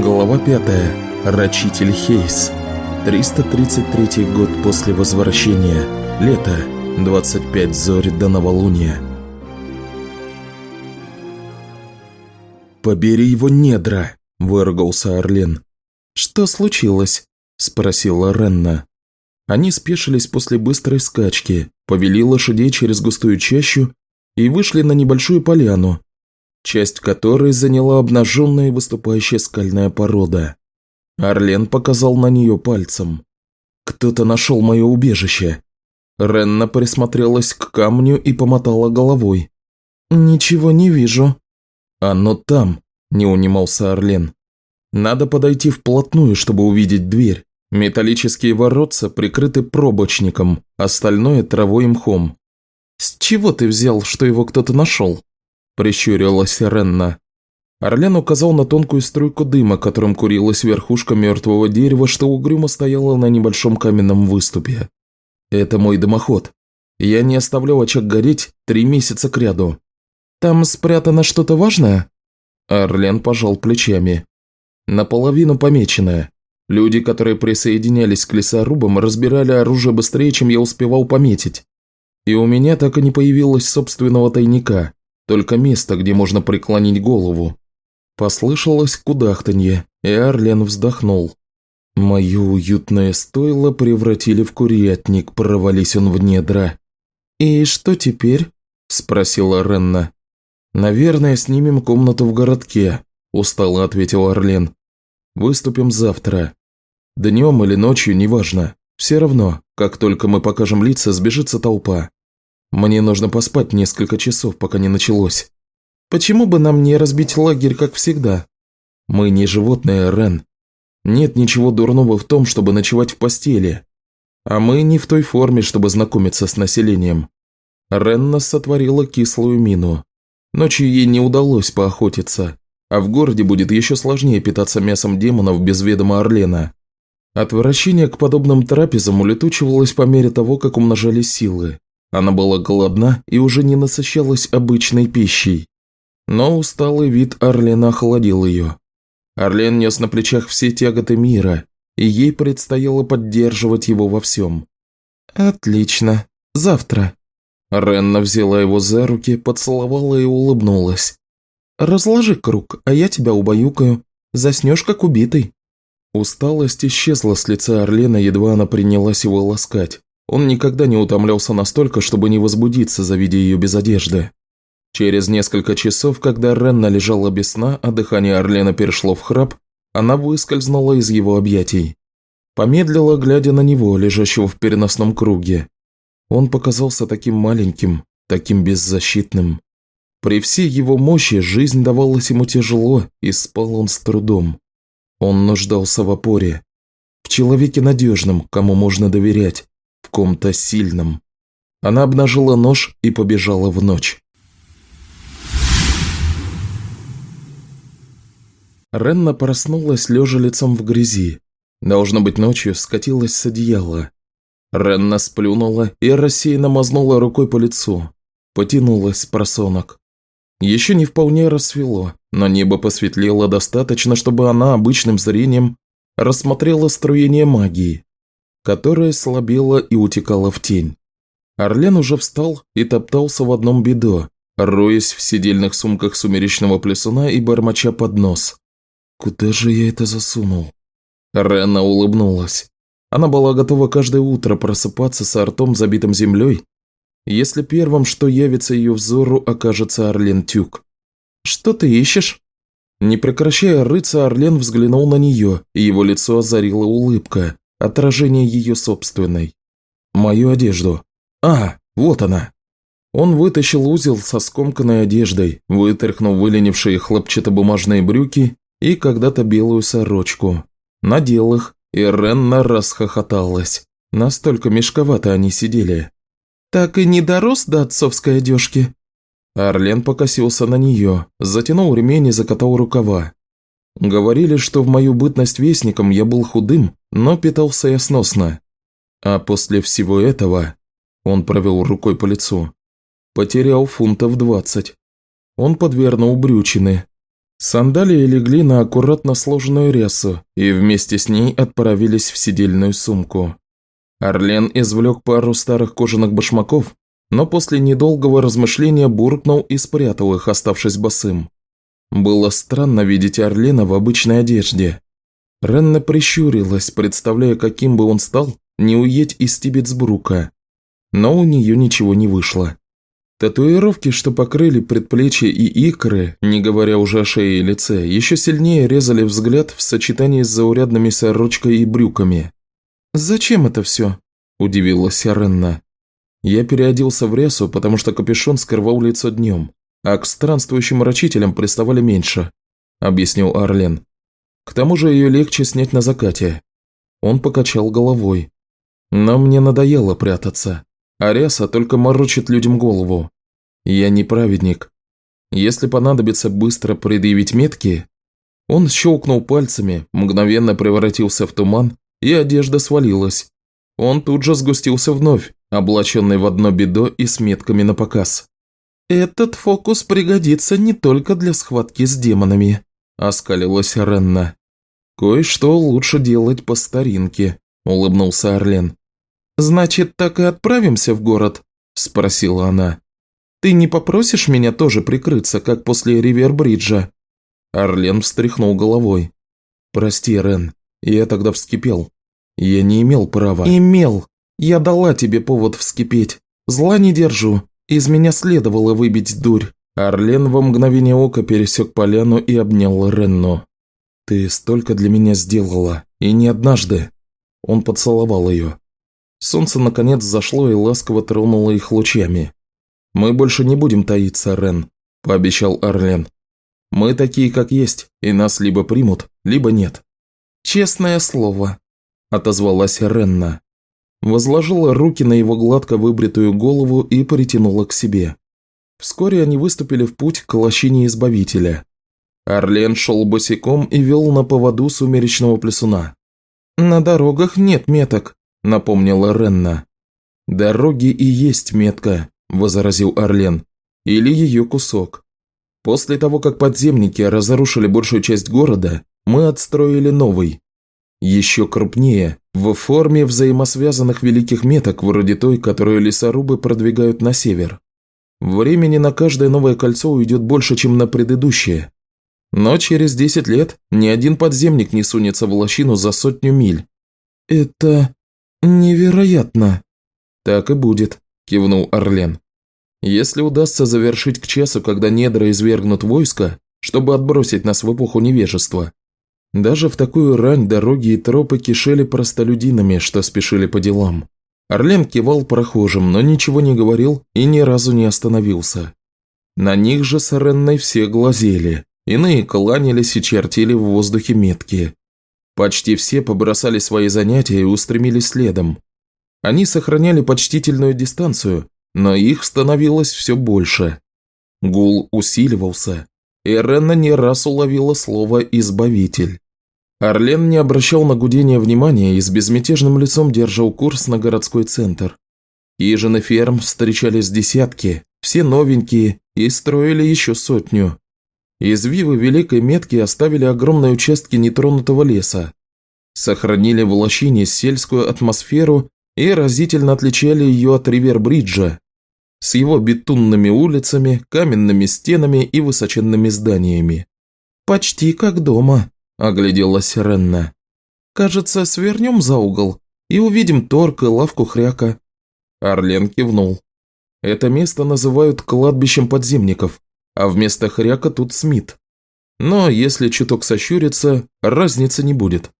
Глава 5. Рачитель Хейс. 333 год после возвращения. Лето. 25 зорь до новолуния. «Побери его недра!» – выругался Орлен. «Что случилось?» – спросила Ренна. Они спешились после быстрой скачки, повели лошадей через густую чащу и вышли на небольшую поляну, часть которой заняла обнаженная и выступающая скальная порода. Орлен показал на нее пальцем. «Кто-то нашел мое убежище». Ренна присмотрелась к камню и помотала головой. «Ничего не вижу». «Оно там», – не унимался Орлен. «Надо подойти вплотную, чтобы увидеть дверь. Металлические воротца прикрыты пробочником, остальное – травой и мхом». «С чего ты взял, что его кто-то нашел?» – прищурилась Ренна. Орлен указал на тонкую струйку дыма, которым курилась верхушка мертвого дерева, что угрюмо стояло на небольшом каменном выступе. «Это мой дымоход. Я не оставлял очаг гореть три месяца кряду». «Там спрятано что-то важное?» Орлен пожал плечами. «Наполовину помеченное. Люди, которые присоединялись к лесорубам, разбирали оружие быстрее, чем я успевал пометить. И у меня так и не появилось собственного тайника только место, где можно преклонить голову. Послышалось кудахтанье, и Арлен вздохнул. Мое уютное стойло превратили в курятник, провались он в недра. «И что теперь?» – спросила Ренна. «Наверное, снимем комнату в городке», – устало ответил Орлен. «Выступим завтра. Днем или ночью, неважно. Все равно, как только мы покажем лица, сбежится толпа. Мне нужно поспать несколько часов, пока не началось. Почему бы нам не разбить лагерь, как всегда? Мы не животные, Рен. Нет ничего дурного в том, чтобы ночевать в постели. А мы не в той форме, чтобы знакомиться с населением. Ренна сотворила кислую мину. Ночью ей не удалось поохотиться, а в городе будет еще сложнее питаться мясом демонов без ведома Орлена. Отвращение к подобным трапезам улетучивалось по мере того, как умножались силы. Она была голодна и уже не насыщалась обычной пищей. Но усталый вид Орлена охладил ее. Орлен нес на плечах все тяготы мира, и ей предстояло поддерживать его во всем. «Отлично. Завтра». Ренна взяла его за руки, поцеловала и улыбнулась. «Разложи круг, а я тебя убаюкаю. Заснешь, как убитый». Усталость исчезла с лица Орлена, едва она принялась его ласкать. Он никогда не утомлялся настолько, чтобы не возбудиться, завидя ее без одежды. Через несколько часов, когда Ренна лежала без сна, а дыхание Орлена перешло в храп, она выскользнула из его объятий. Помедлила, глядя на него, лежащего в переносном круге. Он показался таким маленьким, таким беззащитным. При всей его мощи жизнь давалась ему тяжело, и спал он с трудом. Он нуждался в опоре. В человеке надежном, кому можно доверять, в ком-то сильном. Она обнажила нож и побежала в ночь. Ренна проснулась, лежа лицом в грязи. Должно быть, ночью скатилась с одеяла. Ренна сплюнула и рассеянно мазнула рукой по лицу. Потянулась просонок. Еще не вполне рассвело, но небо посветлело достаточно, чтобы она обычным зрением рассмотрела струение магии которая слабела и утекала в тень. Орлен уже встал и топтался в одном бедо, роясь в сидельных сумках сумеречного плесуна и бормоча под нос. «Куда же я это засунул?» Ренна улыбнулась. Она была готова каждое утро просыпаться с ртом, забитым землей, если первым, что явится ее взору, окажется Орлен Тюк. «Что ты ищешь?» Не прекращая рыться, Орлен взглянул на нее, и его лицо озарила улыбка отражение ее собственной. Мою одежду. А, вот она. Он вытащил узел со скомканной одеждой, вытряхнул выленившие хлопчатобумажные брюки и когда-то белую сорочку. Надел их, и Ренна расхохоталась. Настолько мешковато они сидели. «Так и не дорос до отцовской одежки?» Орлен покосился на нее, затянул ремень и закатал рукава. Говорили, что в мою бытность вестником я был худым, но питался я сносно. А после всего этого, он провел рукой по лицу, потерял фунтов двадцать. Он подвернул брючины. Сандалии легли на аккуратно сложенную рясу и вместе с ней отправились в сидельную сумку. Орлен извлек пару старых кожаных башмаков, но после недолгого размышления буркнул и спрятал их, оставшись босым. Было странно видеть Орлена в обычной одежде. Ренна прищурилась, представляя, каким бы он стал, не уедь из Тибетсбрука. Но у нее ничего не вышло. Татуировки, что покрыли предплечья и икры, не говоря уже о шее и лице, еще сильнее резали взгляд в сочетании с заурядными сорочкой и брюками. «Зачем это все?» – удивилась Ренна. Я переоделся в рясу, потому что капюшон скрывал лицо днем, а к странствующим рачителям приставали меньше, объяснил Арлен. К тому же ее легче снять на закате. Он покачал головой. Но мне надоело прятаться. Ариаса только морочит людям голову. Я не праведник. Если понадобится быстро предъявить метки... Он щелкнул пальцами, мгновенно превратился в туман, и одежда свалилась. Он тут же сгустился вновь, облаченный в одно бедо и с метками на показ. «Этот фокус пригодится не только для схватки с демонами», – оскалилась Ренна. «Кое-что лучше делать по старинке», – улыбнулся Орлен. «Значит, так и отправимся в город?» – спросила она. «Ты не попросишь меня тоже прикрыться, как после Ривербриджа?» Орлен встряхнул головой. «Прости, Рен, я тогда вскипел. Я не имел права». «Имел. Я дала тебе повод вскипеть. Зла не держу. Из меня следовало выбить дурь». Орлен во мгновение ока пересек поляну и обнял Ренну. «Ты столько для меня сделала, и не однажды». Он поцеловал ее. Солнце наконец зашло и ласково тронуло их лучами. «Мы больше не будем таиться, Рен», – пообещал Орлен. «Мы такие, как есть, и нас либо примут, либо нет». «Честное слово», – отозвалась Ренна. Возложила руки на его гладко выбритую голову и притянула к себе. Вскоре они выступили в путь к лощине Избавителя. Орлен шел босиком и вел на поводу сумеречного плесуна. «На дорогах нет меток», – напомнила Ренна. «Дороги и есть метка», – возразил Орлен. «Или ее кусок. После того, как подземники разрушили большую часть города, мы отстроили новый. Еще крупнее, в форме взаимосвязанных великих меток, вроде той, которую лесорубы продвигают на север. Времени на каждое новое кольцо уйдет больше, чем на предыдущее. Но через 10 лет ни один подземник не сунется в лощину за сотню миль. Это «Невероятно!» «Так и будет», – кивнул Орлен. «Если удастся завершить к часу, когда недра извергнут войско, чтобы отбросить нас в эпоху невежества, даже в такую рань дороги и тропы кишели простолюдинами, что спешили по делам. Орлен кивал прохожим, но ничего не говорил и ни разу не остановился. На них же с Ренной все глазели, иные кланялись и чертили в воздухе метки. Почти все побросали свои занятия и устремились следом. Они сохраняли почтительную дистанцию, но их становилось все больше. Гул усиливался, и Ренна не раз уловила слово «избавитель». Орлен не обращал на гудение внимания и с безмятежным лицом держал курс на городской центр. Хижины ферм встречались десятки, все новенькие, и строили еще сотню. Извивы Великой Метки оставили огромные участки нетронутого леса, сохранили в лощине сельскую атмосферу и разительно отличали ее от Ривербриджа с его бетонными улицами, каменными стенами и высоченными зданиями. «Почти как дома», – огляделась Ренна. «Кажется, свернем за угол и увидим торг и лавку хряка». Орлен кивнул. «Это место называют кладбищем подземников а вместо хряка тут Смит. Но если чуток сощуриться, разницы не будет.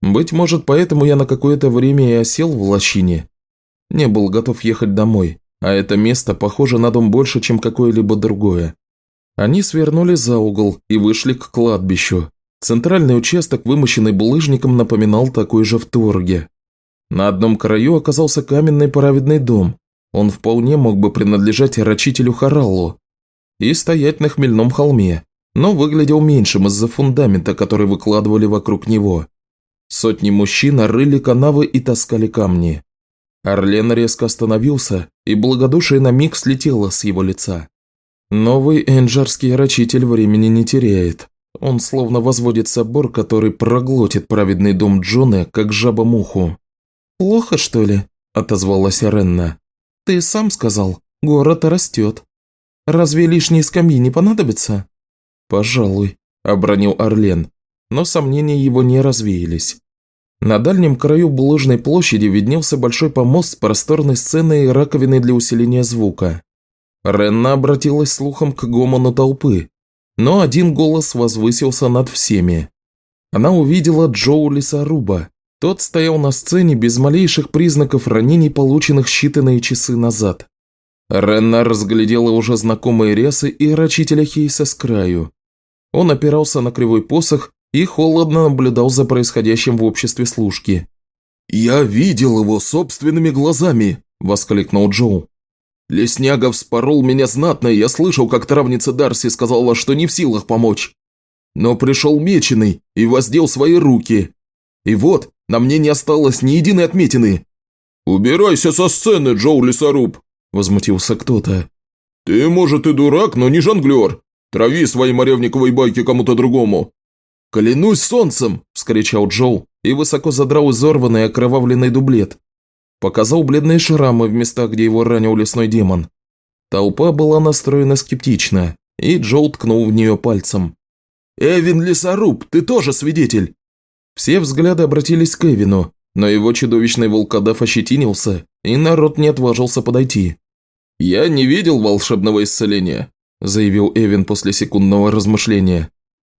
Быть может, поэтому я на какое-то время и осел в лощине. Не был готов ехать домой, а это место похоже на дом больше, чем какое-либо другое. Они свернули за угол и вышли к кладбищу. Центральный участок, вымощенный булыжником, напоминал такой же в Торге. На одном краю оказался каменный праведный дом. Он вполне мог бы принадлежать рачителю Хараллу, и стоять на хмельном холме, но выглядел меньшим из-за фундамента, который выкладывали вокруг него. Сотни мужчин рыли канавы и таскали камни. Орлен резко остановился, и благодушие на миг слетело с его лица. Новый энджарский рачитель времени не теряет. Он словно возводит собор, который проглотит праведный дом Джона, как жаба-муху. «Плохо, что ли?» – отозвалась Ренна. «Ты сам сказал, город растет. Разве лишние скамьи не понадобятся?» «Пожалуй», – обронил Орлен, но сомнения его не развеялись. На дальнем краю булыжной площади виднелся большой помост с просторной сценой и раковиной для усиления звука. Ренна обратилась слухом к гомону толпы, но один голос возвысился над всеми. Она увидела Джоу Лесоруба. Тот стоял на сцене без малейших признаков ранений, полученных считанные часы назад. Ренна разглядела уже знакомые рясы и рачителя Хейса с краю. Он опирался на кривой посох и холодно наблюдал за происходящим в обществе служки. «Я видел его собственными глазами!» – воскликнул Джоу. «Лесняга вспорол меня знатно, и я слышал, как травница Дарси сказала, что не в силах помочь. Но пришел меченый и воздел свои руки. И вот, на мне не осталось ни единой отметины». «Убирайся со сцены, Джоу Лесоруб!» – возмутился кто-то. «Ты, может, и дурак, но не жонглер. Трави свои моревниковые байки кому-то другому. «Клянусь солнцем!» – вскричал Джоу и высоко задрал изорванный окровавленный дублет. Показал бледные шрамы в местах, где его ранил лесной демон. Толпа была настроена скептично, и Джоу ткнул в нее пальцем. «Эвин Лесоруб, ты тоже свидетель!» Все взгляды обратились к Эвину, но его чудовищный волкодав ощетинился, и народ не отважился подойти. «Я не видел волшебного исцеления», – заявил Эвин после секундного размышления.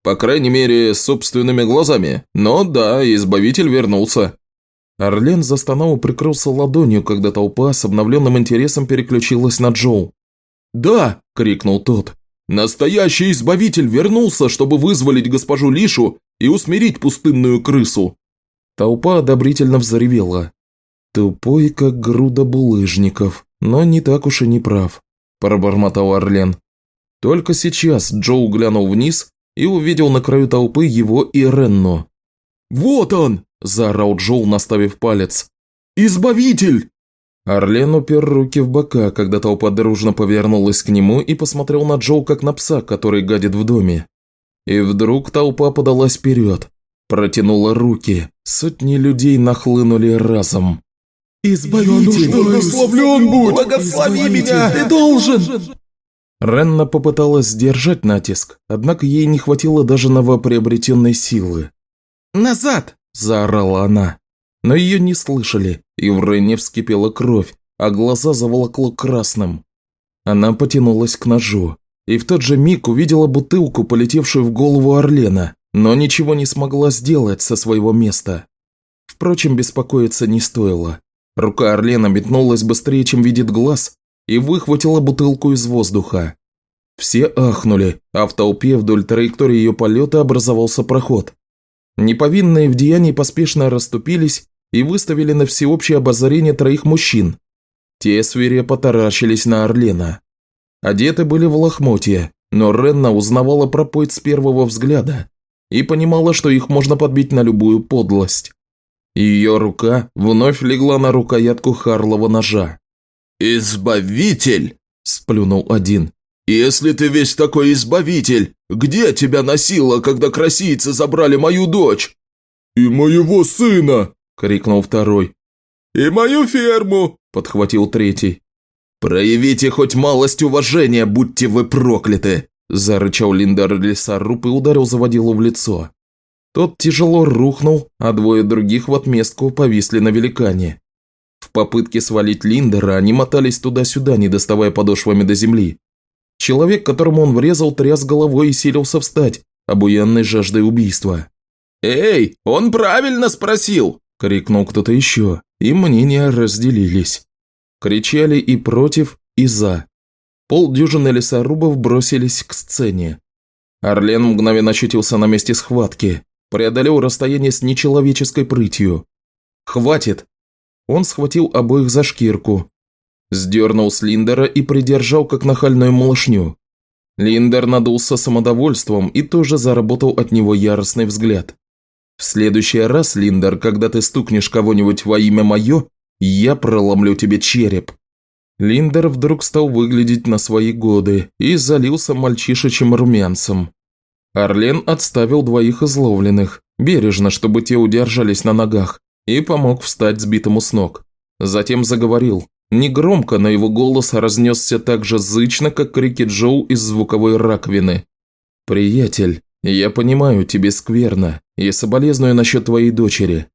По крайней мере, собственными глазами. Но да, избавитель вернулся. Орлен застонал и прикрылся ладонью, когда толпа с обновленным интересом переключилась на Джоу. «Да!» – крикнул тот. «Настоящий избавитель вернулся, чтобы вызволить госпожу Лишу и усмирить пустынную крысу!» Толпа одобрительно взревела. «Тупой, как груда булыжников, но не так уж и не прав», – пробормотал Орлен. Только сейчас Джоу глянул вниз и увидел на краю толпы его и Ренну. «Вот он!» – заорал Джоул, наставив палец. «Избавитель!» Орлен упер руки в бока, когда толпа дружно повернулась к нему и посмотрел на Джоу как на пса, который гадит в доме. И вдруг толпа подалась вперед, протянула руки, сотни людей нахлынули разом. «Избавитель! Благословлен будь! Благослови меня! Ты должен!» Ренна попыталась сдержать натиск, однако ей не хватило даже новоприобретенной силы. «Назад!» – заорала она. Но ее не слышали, и в Ренне вскипела кровь, а глаза заволокло красным. Она потянулась к ножу, и в тот же миг увидела бутылку, полетевшую в голову Орлена, но ничего не смогла сделать со своего места. Впрочем, беспокоиться не стоило. Рука Орлена метнулась быстрее, чем видит глаз, и выхватила бутылку из воздуха. Все ахнули, а в толпе вдоль траектории ее полета образовался проход. Неповинные в деянии поспешно расступились и выставили на всеобщее обозрение троих мужчин. Те свирепо таращились на Орлена. Одеты были в лохмотья, но Ренна узнавала про с первого взгляда и понимала, что их можно подбить на любую подлость. Ее рука вновь легла на рукоятку Харлова ножа. «Избавитель!» – сплюнул один. «Если ты весь такой избавитель, где тебя носило, когда красийцы забрали мою дочь?» «И моего сына!» – крикнул второй. «И мою ферму!» – подхватил третий. «Проявите хоть малость уважения, будьте вы прокляты!» – зарычал Линдар лесоруб и ударил заводилу в лицо. Тот тяжело рухнул, а двое других в отместку повисли на великане. В попытке свалить Линдера они мотались туда-сюда, не доставая подошвами до земли. Человек, которому он врезал, тряс головой и силился встать, обуянный жаждой убийства. «Эй, он правильно спросил!» – крикнул кто-то еще, и мнения разделились. Кричали и против, и за. Полдюжины лесорубов бросились к сцене. Орлен мгновенно очутился на месте схватки, преодолел расстояние с нечеловеческой прытью. «Хватит!» Он схватил обоих за шкирку, сдернул с Линдера и придержал как нахальную малышню. Линдер надулся самодовольством и тоже заработал от него яростный взгляд. «В следующий раз, Линдер, когда ты стукнешь кого-нибудь во имя мое, я проломлю тебе череп». Линдер вдруг стал выглядеть на свои годы и залился мальчишечьим румянцем. Орлен отставил двоих изловленных, бережно, чтобы те удержались на ногах, и помог встать сбитому с ног. Затем заговорил. Негромко, но его голос разнесся так же зычно, как крики Джоу из звуковой раковины. «Приятель, я понимаю, тебе скверно, и соболезную насчет твоей дочери.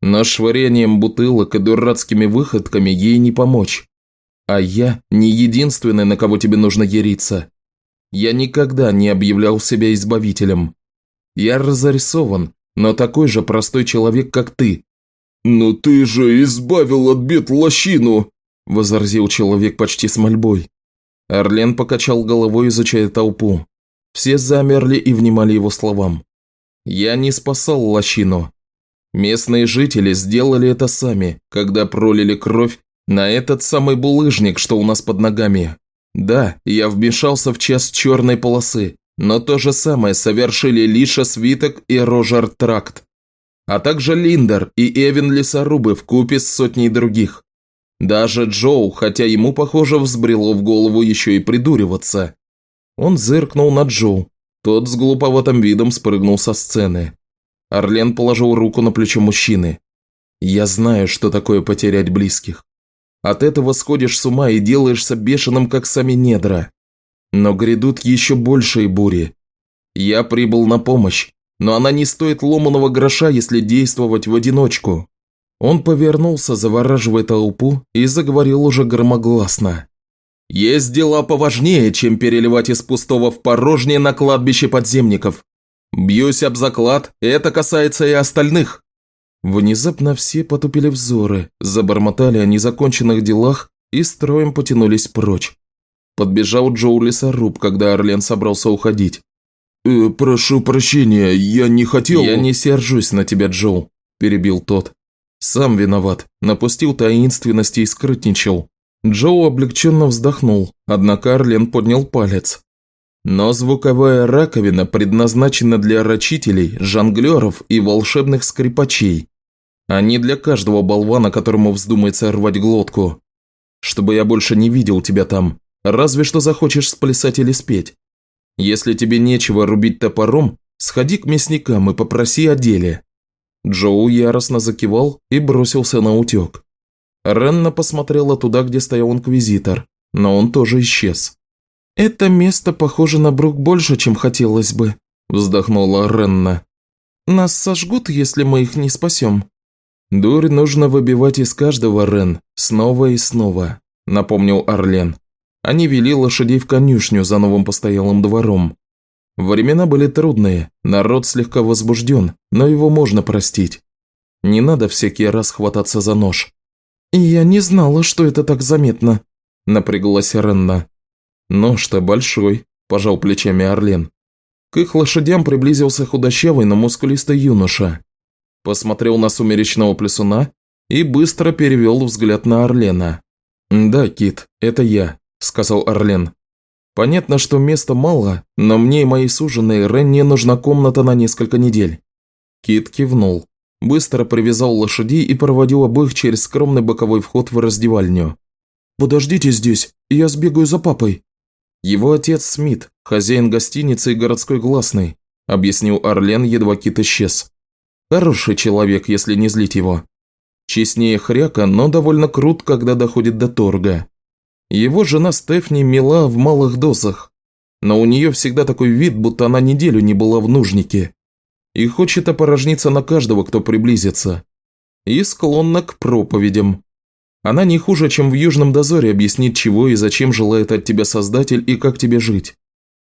Но швырением бутылок и дурацкими выходками ей не помочь. А я не единственный, на кого тебе нужно яриться. Я никогда не объявлял себя избавителем. Я разрисован, но такой же простой человек, как ты». «Но ты же избавил от бед лощину!» – возразил человек почти с мольбой. Орлен покачал головой, изучая толпу. Все замерли и внимали его словам. «Я не спасал лощину. Местные жители сделали это сами, когда пролили кровь на этот самый булыжник, что у нас под ногами. Да, я вмешался в час черной полосы, но то же самое совершили Лиша Свиток и Рожер Тракт, а также Линдер и Эвен Лесорубы в купе с сотней других. Даже Джоу, хотя ему, похоже, взбрело в голову еще и придуриваться. Он зыркнул на Джоу. Тот с глуповатым видом спрыгнул со сцены. Орлен положил руку на плечо мужчины. «Я знаю, что такое потерять близких. От этого сходишь с ума и делаешься бешеным, как сами недра. Но грядут еще большие бури. Я прибыл на помощь, но она не стоит ломаного гроша, если действовать в одиночку». Он повернулся, завораживая толпу, и заговорил уже громогласно. «Есть дела поважнее, чем переливать из пустого в порожнее на кладбище подземников. Бьюсь об заклад, это касается и остальных. Внезапно все потупили взоры, забормотали о незаконченных делах и строем потянулись прочь. Подбежал Джоу лесоруб, когда Орлен собрался уходить. «Э, «Прошу прощения, я не хотел...» «Я не сержусь на тебя, Джоу», – перебил тот. «Сам виноват, напустил таинственности и скрытничал». Джоу облегченно вздохнул, однако Орлен поднял палец. Но звуковая раковина предназначена для рачителей, жонглеров и волшебных скрипачей, а не для каждого болвана, которому вздумается рвать глотку. Чтобы я больше не видел тебя там, разве что захочешь сплясать или спеть. Если тебе нечего рубить топором, сходи к мясникам и попроси о деле». Джоу яростно закивал и бросился на утек. Ренна посмотрела туда, где стоял инквизитор, но он тоже исчез. «Это место похоже на Брук больше, чем хотелось бы», – вздохнула Ренна. «Нас сожгут, если мы их не спасем». «Дурь нужно выбивать из каждого, Рен, снова и снова», – напомнил Орлен. Они вели лошадей в конюшню за новым постоялым двором. Времена были трудные, народ слегка возбужден, но его можно простить. Не надо всякий раз хвататься за нож. «Я не знала, что это так заметно», – напряглась Ренна. «Нож-то большой», – пожал плечами Орлен. К их лошадям приблизился худощавый, но мускулистый юноша посмотрел на сумеречного плесуна и быстро перевел взгляд на Орлена. «Да, Кит, это я», – сказал Орлен. «Понятно, что места мало, но мне и моей суженой Ренне нужна комната на несколько недель». Кит кивнул, быстро привязал лошадей и проводил обоих через скромный боковой вход в раздевальню. «Подождите здесь, я сбегаю за папой». «Его отец Смит, хозяин гостиницы и городской гласный», – объяснил Орлен, едва Кит исчез. Хороший человек, если не злить его. Честнее хряка, но довольно крут, когда доходит до торга. Его жена Стефни мила в малых дозах, но у нее всегда такой вид, будто она неделю не была в нужнике. И хочет опорожниться на каждого, кто приблизится. И склонна к проповедям. Она не хуже, чем в Южном дозоре объяснит, чего и зачем желает от тебя Создатель и как тебе жить.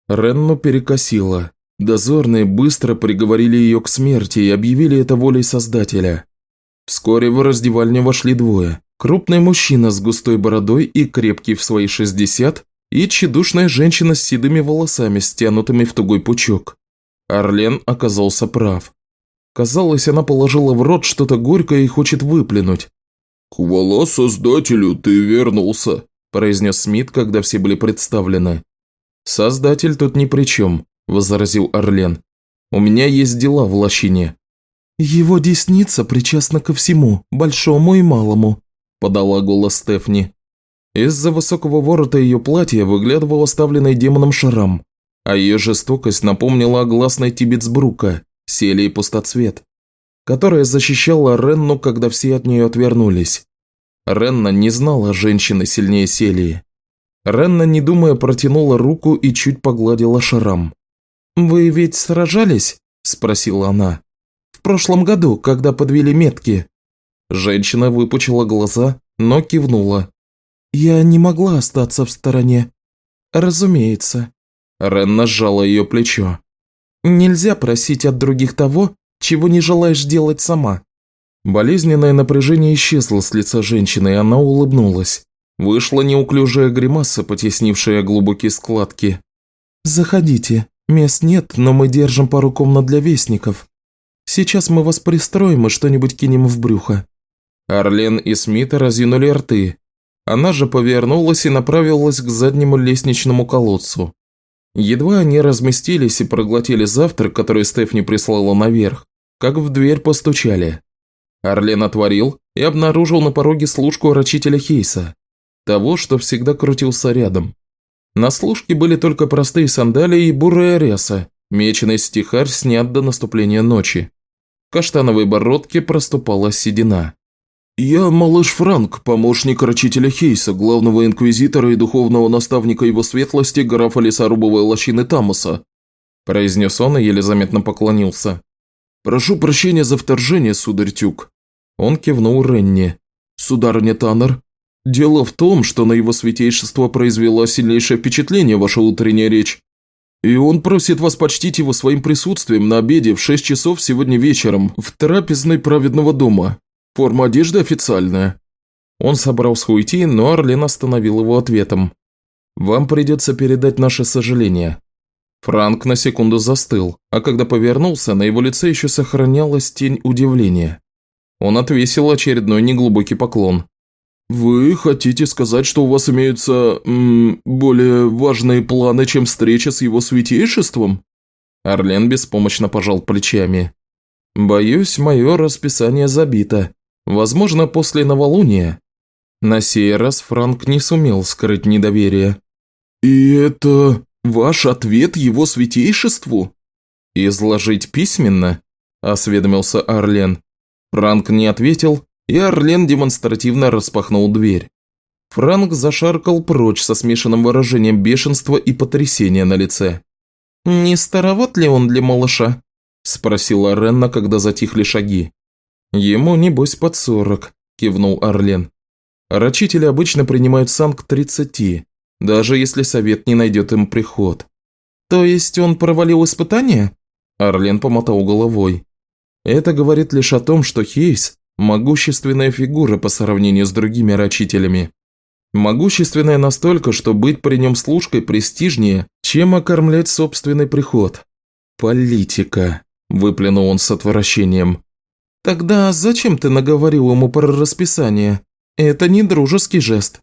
Ренну перекосила. Дозорные быстро приговорили ее к смерти и объявили это волей Создателя. Вскоре в раздевальню вошли двое. Крупный мужчина с густой бородой и крепкий в свои 60, и тщедушная женщина с седыми волосами, стянутыми в тугой пучок. Орлен оказался прав. Казалось, она положила в рот что-то горькое и хочет выплюнуть. «Хвала Создателю, ты вернулся», – произнес Смит, когда все были представлены. «Создатель тут ни при чем. – возразил Орлен. «У меня есть дела в лощине». «Его десница причастна ко всему, большому и малому», – подала голос Стефни. Из-за высокого ворота ее платья выглядывал оставленный демоном шрам. а ее жестокость напомнила о гласной Тибетсбрука, Селии Пустоцвет, которая защищала Ренну, когда все от нее отвернулись. Ренна не знала женщины сильнее Селии. Ренна, не думая, протянула руку и чуть погладила шрам. «Вы ведь сражались?» – спросила она. «В прошлом году, когда подвели метки». Женщина выпучила глаза, но кивнула. «Я не могла остаться в стороне». «Разумеется». Ренна сжала ее плечо. «Нельзя просить от других того, чего не желаешь делать сама». Болезненное напряжение исчезло с лица женщины, и она улыбнулась. Вышла неуклюжая гримаса, потеснившая глубокие складки. «Заходите. Мест нет, но мы держим пару комнат для вестников. Сейчас мы вас пристроим и что-нибудь кинем в брюхо». Орлен и Смит разинули рты. Она же повернулась и направилась к заднему лестничному колодцу. Едва они разместились и проглотили завтрак, который Стефни прислала наверх, как в дверь постучали. Орлен отворил и обнаружил на пороге служку рачителя Хейса, того, что всегда крутился рядом. На служке были только простые сандалии и бурая ряса, меченый стихарь снят до наступления ночи. В каштановой бородке проступала седина. «Я малыш Франк, помощник рачителя Хейса, главного инквизитора и духовного наставника его светлости графа лесорубовой лощины Тамоса», произнес он и еле заметно поклонился. «Прошу прощения за вторжение, сударь Тюк. Он кивнул Ренни. «Сударыня Таннер, дело в том, что на его святейшество произвела сильнейшее впечатление ваша утренняя речь. И он просит вас почтить его своим присутствием на обеде в 6 часов сегодня вечером в трапезной праведного дома. Форма одежды официальная». Он собрался уйти, но Орлен остановил его ответом. «Вам придется передать наше сожаление». Франк на секунду застыл, а когда повернулся, на его лице еще сохранялась тень удивления. Он отвесил очередной неглубокий поклон. «Вы хотите сказать, что у вас имеются... М, более важные планы, чем встреча с его святейшеством?» Орлен беспомощно пожал плечами. «Боюсь, мое расписание забито. Возможно, после новолуния». На сей раз Франк не сумел скрыть недоверие. «И это ваш ответ его святейшеству?» «Изложить письменно?» – осведомился Орлен. Франк не ответил, и Орлен демонстративно распахнул дверь. Франк зашаркал прочь со смешанным выражением бешенства и потрясения на лице. «Не староват ли он для малыша?» – спросила Ренна, когда затихли шаги. «Ему, небось, под сорок», – кивнул Орлен. «Рачители обычно принимают сан к тридцати, даже если совет не найдет им приход». «То есть он провалил испытание?» Орлен помотал головой. Это говорит лишь о том, что Хейс – могущественная фигура по сравнению с другими рачителями. Могущественная настолько, что быть при нем служкой престижнее, чем окормлять собственный приход. «Политика», – выплюнул он с отвращением. «Тогда зачем ты наговорил ему про расписание? Это не дружеский жест.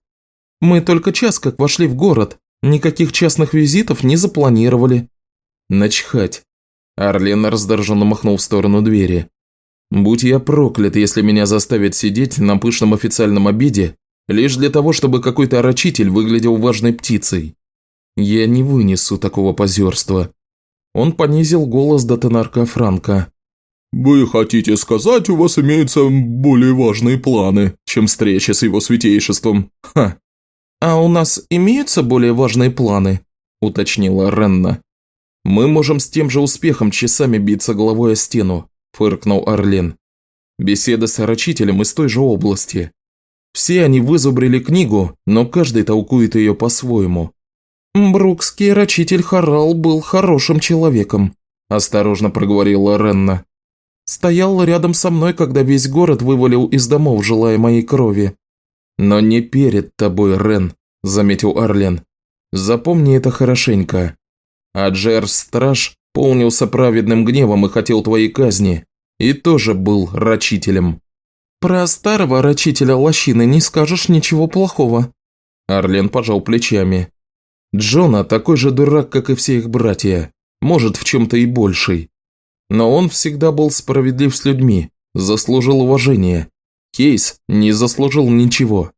Мы только час как вошли в город, никаких частных визитов не запланировали». «Начхать. Арлен раздраженно махнул в сторону двери. «Будь я проклят, если меня заставят сидеть на пышном официальном обеде лишь для того, чтобы какой-то орочитель выглядел важной птицей. Я не вынесу такого позерства». Он понизил голос до тенарка Франка. «Вы хотите сказать, у вас имеются более важные планы, чем встреча с его святейшеством? Ха!» «А у нас имеются более важные планы?» – уточнила Ренна. «Мы можем с тем же успехом часами биться головой о стену», – фыркнул Орлен. «Беседа с орочителем из той же области. Все они вызубрили книгу, но каждый толкует ее по-своему». «Брукский орочитель Харал был хорошим человеком», – осторожно проговорила Ренна. «Стоял рядом со мной, когда весь город вывалил из домов, желая моей крови». «Но не перед тобой, Рен», – заметил Орлен. «Запомни это хорошенько. А Джерс-страж полнился праведным гневом и хотел твоей казни, и тоже был рачителем. «Про старого рачителя лощины не скажешь ничего плохого». Арлен пожал плечами. Джона такой же дурак, как и все их братья, может, в чем-то и больший. Но он всегда был справедлив с людьми, заслужил уважение. Кейс не заслужил ничего.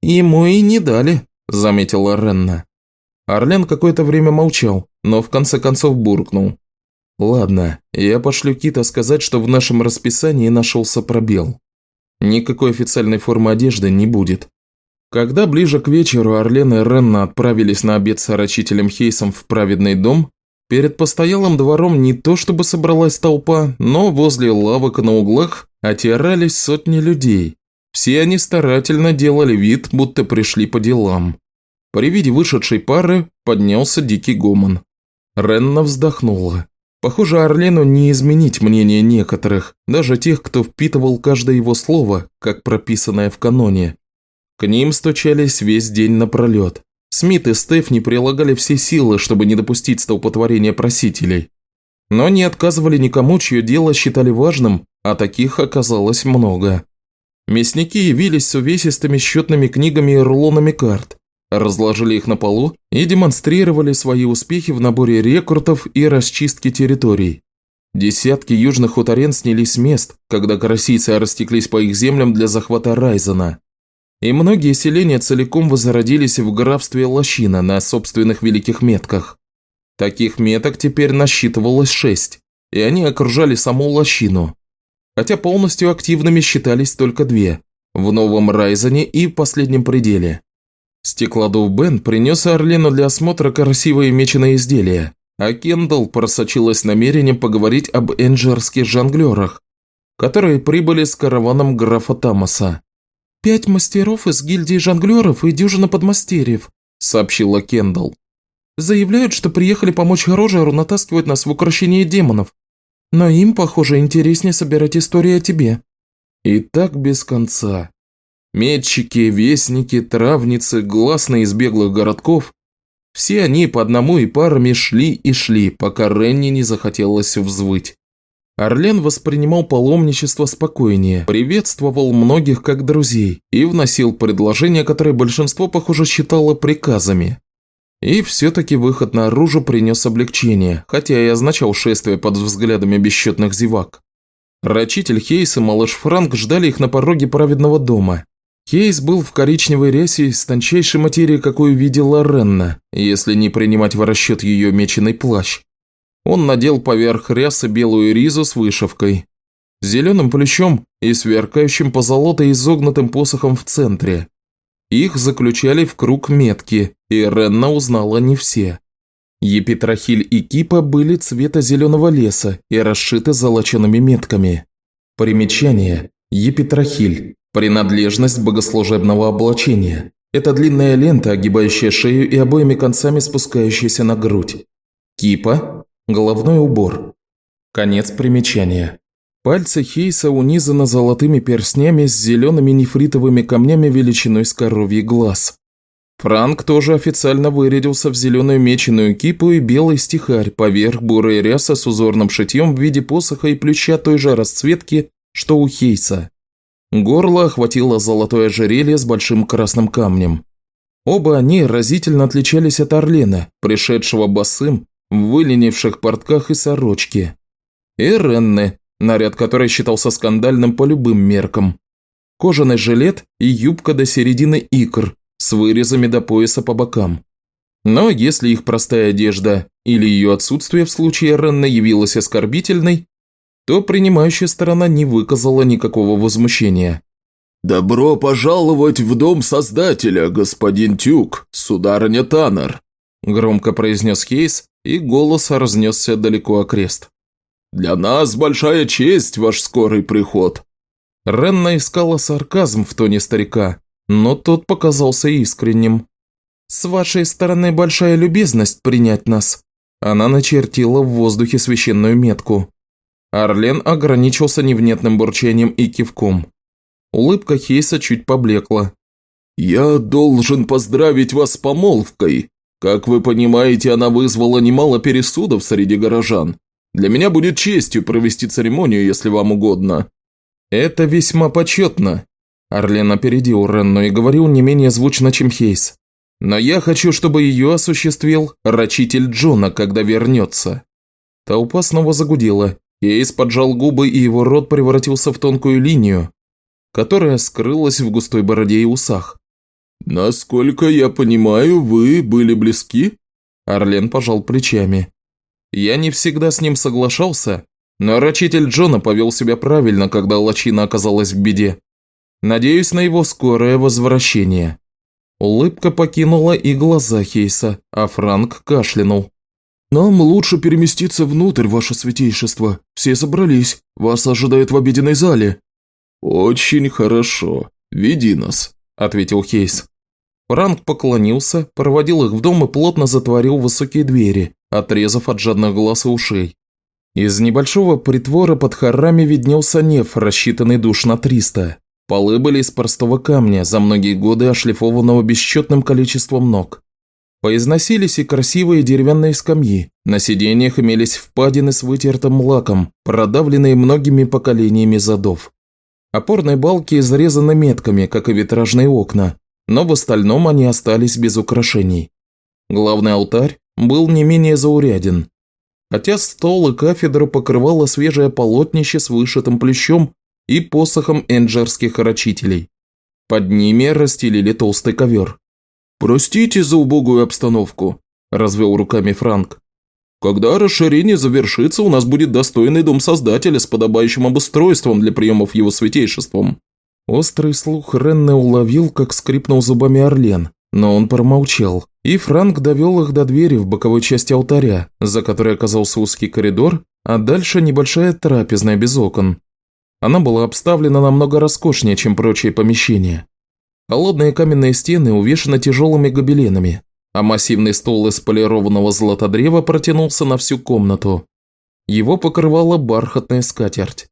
«Ему и не дали», – заметила Ренна. Орлен какое-то время молчал, но в конце концов буркнул. «Ладно, я пошлю Кита сказать, что в нашем расписании нашелся пробел. Никакой официальной формы одежды не будет. Когда ближе к вечеру Орлен и Ренна отправились на обед с орочителем Хейсом в праведный дом, перед постоялым двором не то чтобы собралась толпа, но возле лавок на углах отирались сотни людей. Все они старательно делали вид, будто пришли по делам. При виде вышедшей пары поднялся дикий гомон. Ренна вздохнула. Похоже, Орлену не изменить мнение некоторых, даже тех, кто впитывал каждое его слово, как прописанное в каноне. К ним стучались весь день напролет. Смит и Стеф прилагали все силы, чтобы не допустить столпотворения просителей. Но не отказывали никому, чье дело считали важным, а таких оказалось много. Мясники явились с увесистыми счетными книгами и рулонами карт, разложили их на полу и демонстрировали свои успехи в наборе рекрутов и расчистке территорий. Десятки южных хуторен снялись с мест, когда карасийцы растеклись по их землям для захвата Райзена. И многие селения целиком возродились в графстве Лощина на собственных великих метках. Таких меток теперь насчитывалось шесть, и они окружали саму Лощину. Хотя полностью активными считались только две – в Новом Райзене и Последнем Пределе. Стеклодув Бен принес Орлену для осмотра красивое меченое изделие, а Кендалл просочилась намерением поговорить об энджерских жонглерах, которые прибыли с караваном графа Тамаса. «Пять мастеров из гильдии жонглеров и дюжина подмастерьев», – сообщила Кендалл. «Заявляют, что приехали помочь Рожеру натаскивать нас в укрощение демонов. Но им, похоже, интереснее собирать истории о тебе». И так без конца. Метчики, вестники, травницы, гласные из беглых городков – все они по одному и парами шли и шли, пока Ренни не захотелось взвыть. Орлен воспринимал паломничество спокойнее, приветствовал многих как друзей и вносил предложения, которые большинство, похоже, считало приказами. И все-таки выход наружу принес облегчение, хотя и означал шествие под взглядами бесчетных зевак. Рачитель Хейс и малыш Франк ждали их на пороге праведного дома. Хейс был в коричневой рясе из тончайшей материи, какую видела Ренна, если не принимать в расчет ее меченый плащ. Он надел поверх рясы белую ризу с вышивкой, зеленым плющом и сверкающим позолотой изогнутым посохом в центре. Их заключали в круг метки, и Ренна узнала не все. Епитрахиль и Кипа были цвета зеленого леса и расшиты золочеными метками. Примечание. Епитрахиль. Принадлежность богослужебного облачения. Это длинная лента, огибающая шею и обоими концами спускающаяся на грудь. Кипа Головной убор. Конец примечания. Пальцы Хейса унизаны золотыми перстнями с зелеными нефритовыми камнями величиной с коровий глаз. Франк тоже официально вырядился в зеленую меченую кипу и белый стихарь поверх бурой ряса с узорным шитьем в виде посоха и плюща той же расцветки, что у Хейса. Горло охватило золотое ожерелье с большим красным камнем. Оба они разительно отличались от Орлена, пришедшего босым в выленивших портках и сорочке. И Ренны, наряд которой считался скандальным по любым меркам. Кожаный жилет и юбка до середины икр с вырезами до пояса по бокам. Но если их простая одежда или ее отсутствие в случае Ренны явилось оскорбительной, то принимающая сторона не выказала никакого возмущения. «Добро пожаловать в дом Создателя, господин Тюк, сударыня Таннер», громко произнес Хейс, и голос разнесся далеко окрест. «Для нас большая честь ваш скорый приход!» Ренна искала сарказм в тоне старика, но тот показался искренним. «С вашей стороны большая любезность принять нас». Она начертила в воздухе священную метку. Орлен ограничился невнятным бурчанием и кивком. Улыбка Хейса чуть поблекла. «Я должен поздравить вас с помолвкой», как вы понимаете, она вызвала немало пересудов среди горожан. Для меня будет честью провести церемонию, если вам угодно». «Это весьма почетно», – Орлен опередил Ренну и говорил не менее звучно, чем Хейс. «Но я хочу, чтобы ее осуществил рачитель Джона, когда вернется». Толпа снова загудела. Хейс поджал губы, и его рот превратился в тонкую линию, которая скрылась в густой бороде и усах. «Насколько я понимаю, вы были близки?» Орлен пожал плечами. «Я не всегда с ним соглашался, но рачитель Джона повел себя правильно, когда лачина оказалась в беде. Надеюсь на его скорое возвращение». Улыбка покинула и глаза Хейса, а Франк кашлянул. «Нам лучше переместиться внутрь, ваше святейшество. Все собрались. Вас ожидают в обеденной зале». «Очень хорошо. Веди нас», – ответил Хейс. Франк поклонился, проводил их в дом и плотно затворил высокие двери, отрезав от жадных глаз и ушей. Из небольшого притвора под хорами виднелся неф, рассчитанный душ на 300. Полы были из простого камня, за многие годы ошлифованного бесчетным количеством ног. Поизносились и красивые деревянные скамьи. На сиденьях имелись впадины с вытертым лаком, продавленные многими поколениями задов. Опорные балки изрезаны метками, как и витражные окна, но в остальном они остались без украшений. Главный алтарь был не менее зауряден. Хотя стол и кафедру покрывало свежее полотнище с вышитым плющом и посохом энджерских рачителей. Под ними расстелили толстый ковер. «Простите за убогую обстановку», – развел руками Франк. «Когда расширение завершится, у нас будет достойный дом Создателя с подобающим обустройством для приемов его святейшеством». Острый слух Ренне уловил, как скрипнул зубами Орлен, но он промолчал, и Франк довел их до двери в боковой части алтаря, за которой оказался узкий коридор, а дальше небольшая трапезная без окон. Она была обставлена намного роскошнее, чем прочие помещения. Холодные каменные стены увешаны тяжелыми гобеленами, а массивный стол из полированного златодрева протянулся на всю комнату. Его покрывала бархатная скатерть.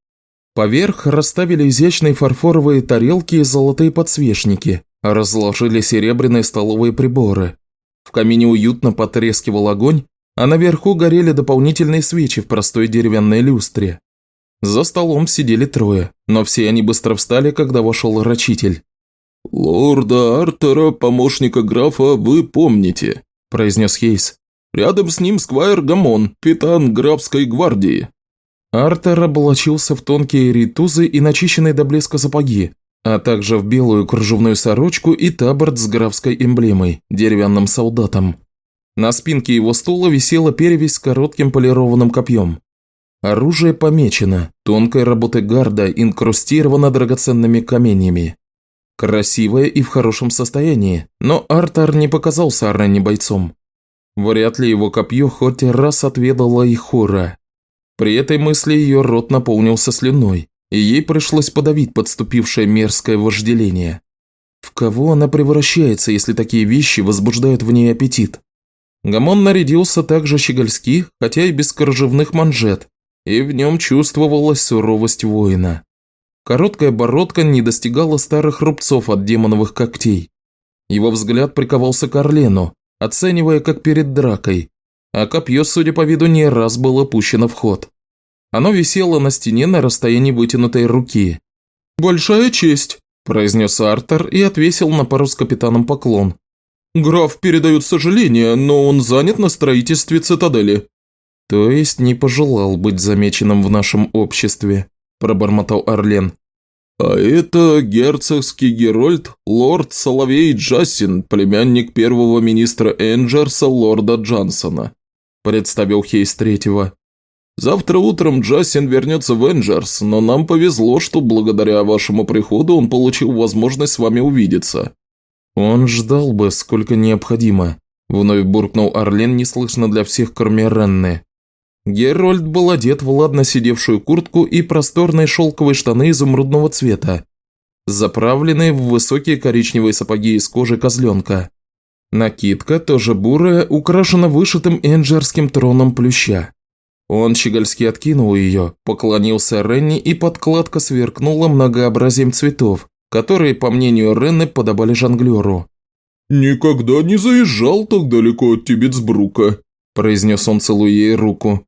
Поверх расставили изящные фарфоровые тарелки и золотые подсвечники, разложили серебряные столовые приборы. В камине уютно потрескивал огонь, а наверху горели дополнительные свечи в простой деревянной люстре. За столом сидели трое, но все они быстро встали, когда вошел рачитель. «Лорда Артера, помощника графа, вы помните», – произнес Хейс. «Рядом с ним сквайр Гамон, капитан графской гвардии». Артер облачился в тонкие ритузы и начищенные до блеска сапоги, а также в белую кружевную сорочку и таборд с графской эмблемой, деревянным солдатом. На спинке его стула висела перевязь с коротким полированным копьем. Оружие помечено, тонкой работы гарда инкрустировано драгоценными каменьями. Красивое и в хорошем состоянии, но Артар не показался ранним бойцом. Вряд ли его копье хоть раз отведало и хора. При этой мысли ее рот наполнился слюной, и ей пришлось подавить подступившее мерзкое вожделение. В кого она превращается, если такие вещи возбуждают в ней аппетит? Гамон нарядился также щегольски, хотя и без кружевных манжет, и в нем чувствовалась суровость воина. Короткая бородка не достигала старых рубцов от демоновых когтей. Его взгляд приковался к Орлену, оценивая как перед дракой, а копье, судя по виду, не раз было пущено в ход. Оно висело на стене на расстоянии вытянутой руки. «Большая честь», – произнес Артер и отвесил на пару с капитаном поклон. «Граф передает сожаление, но он занят на строительстве цитадели». «То есть не пожелал быть замеченным в нашем обществе», – пробормотал Орлен. «А это герцогский герольд, лорд Соловей Джассин, племянник первого министра Энджерса, лорда Джансона», – представил Хейс третьего. «Завтра утром Джассин вернется в Энджерс, но нам повезло, что благодаря вашему приходу он получил возможность с вами увидеться». «Он ждал бы, сколько необходимо», – вновь буркнул Орлен неслышно для всех, кроме Ренны. Герольд был одет в ладно сидевшую куртку и просторные шелковые штаны изумрудного цвета, заправленные в высокие коричневые сапоги из кожи козленка. Накидка, тоже бурая, украшена вышитым энджерским троном плюща. Он щегольски откинул ее, поклонился Ренни и подкладка сверкнула многообразием цветов, которые, по мнению Ренны, подобали жонглеру. «Никогда не заезжал так далеко от Тибетсбрука», – произнес он, целуя ей руку.